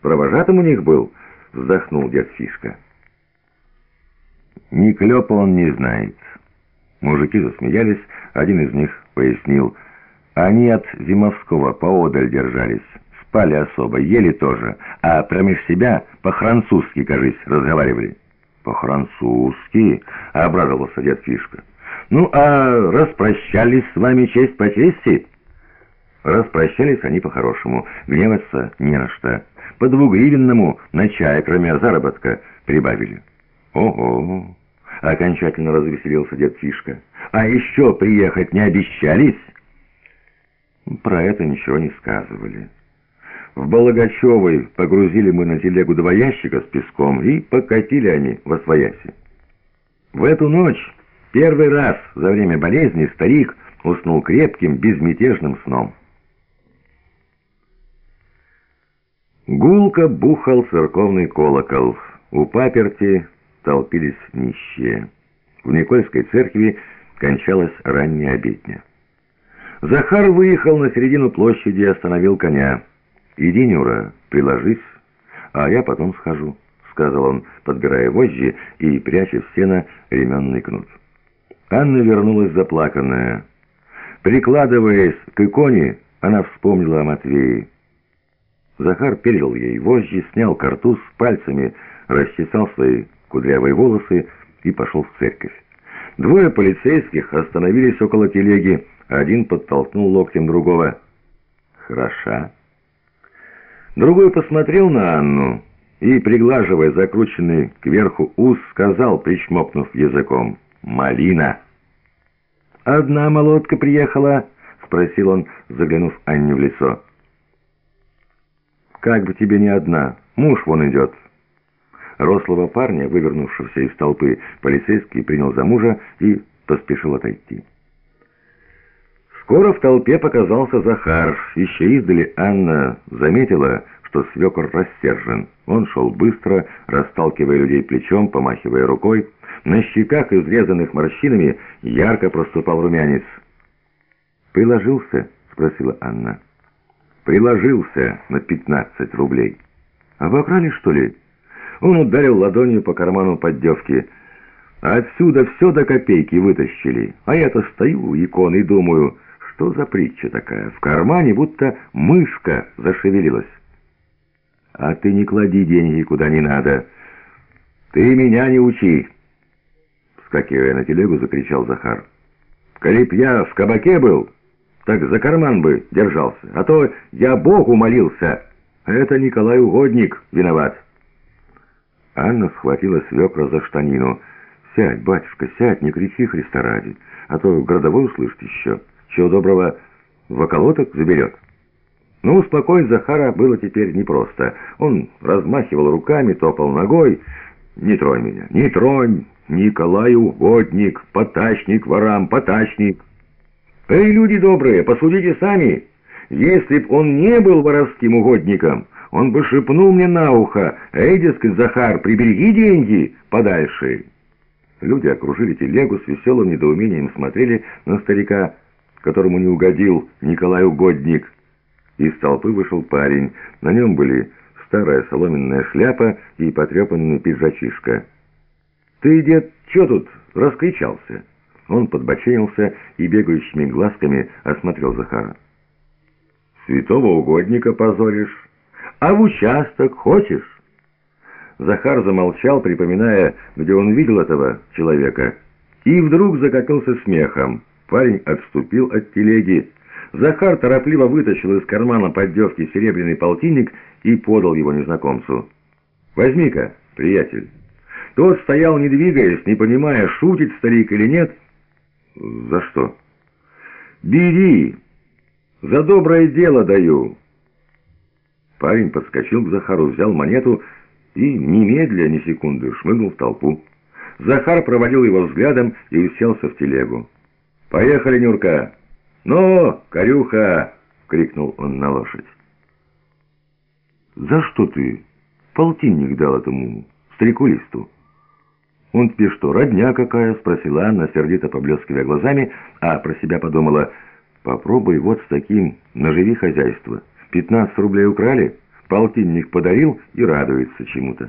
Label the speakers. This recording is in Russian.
Speaker 1: провожатым у них был», — вздохнул дед Фишка. «Ни клёпа он не знает». Мужики засмеялись, один из них пояснил. Они от Зимовского поодаль держались, спали особо, ели тоже, а промеж себя по-французски, кажись, разговаривали. «По-французски?» — обрадовался дед Фишка. «Ну, а распрощались с вами честь по чести?» Распрощались они по-хорошему, гневаться не на что. По двугривенному на чай, кроме заработка, прибавили. «Ого!» — окончательно развеселился дед Фишка. «А еще приехать не обещались?» Про это ничего не сказывали. В Балагачевой погрузили мы на телегу два ящика с песком, и покатили они во свояси. В эту ночь, первый раз за время болезни, старик уснул крепким, безмятежным сном. Гулко бухал церковный колокол. У паперти толпились нищие. В Никольской церкви кончалась ранняя обедня. Захар выехал на середину площади и остановил коня. «Иди, Нюра, приложись, а я потом схожу», — сказал он, подбирая вожжи и пряча в сено ременный кнут. Анна вернулась заплаканная. Прикладываясь к иконе, она вспомнила о Матвее. Захар передал ей вожжи, снял картуз пальцами, расчесал свои кудрявые волосы и пошел в церковь. Двое полицейских остановились около телеги, один подтолкнул локтем другого. «Хороша». Другой посмотрел на Анну и, приглаживая закрученный кверху ус, сказал, причмокнув языком, «Малина». «Одна молотка приехала?» — спросил он, заглянув Анне в лицо. «Как бы тебе не одна, муж вон идет». Рослого парня, вывернувшегося из толпы, полицейский принял за мужа и поспешил отойти. Скоро в толпе показался Захар. Еще издали Анна заметила, что свекор рассержен. Он шел быстро, расталкивая людей плечом, помахивая рукой. На щеках, изрезанных морщинами, ярко проступал румянец. «Приложился?» — спросила Анна приложился на 15 рублей. Обокрали, что ли? Он ударил ладонью по карману поддевки. Отсюда все до копейки вытащили. А я-то стою у иконы и думаю, что за притча такая? В кармане будто мышка зашевелилась. А ты не клади деньги куда не надо. Ты меня не учи. Вскакивая на телегу, закричал Захар. Коли б я в кабаке был так за карман бы держался, а то я Богу молился. Это Николай Угодник виноват». Анна схватила свекра за штанину. «Сядь, батюшка, сядь, не кричи Христа ради, а то городовой услышит еще. Чего доброго, в околоток заберет». Но ну, успокоить Захара было теперь непросто. Он размахивал руками, топал ногой. «Не тронь меня, не тронь! Николай Угодник, потачник ворам, потачник!» «Эй, люди добрые, посудите сами! Если б он не был воровским угодником, он бы шепнул мне на ухо, «Эй, дескать, Захар, прибереги деньги подальше!» Люди окружили телегу с веселым недоумением смотрели на старика, которому не угодил Николай Угодник. Из толпы вышел парень. На нем были старая соломенная шляпа и потрепанный пиджачишка. «Ты, дед, чё тут раскричался?» Он подбоченился и бегающими глазками осмотрел Захара. «Святого угодника позоришь? А в участок хочешь?» Захар замолчал, припоминая, где он видел этого человека, и вдруг закатился смехом. Парень отступил от телеги. Захар торопливо вытащил из кармана поддевки серебряный полтинник и подал его незнакомцу. «Возьми-ка, приятель». Тот стоял, не двигаясь, не понимая, шутит старик или нет, — «За что?» «Бери! За доброе дело даю!» Парень подскочил к Захару, взял монету и, немедля, ни секунды, шмыгнул в толпу. Захар проводил его взглядом и уселся в телегу. «Поехали, Нюрка!» «Ну, корюха!» — крикнул он на лошадь. «За что ты полтинник дал этому старику-листу?» «Он тебе что, родня какая?» — спросила Анна, сердито поблескивая глазами, а про себя подумала, «Попробуй вот с таким, наживи хозяйство. 15 рублей украли, Полтинник подарил и радуется чему-то.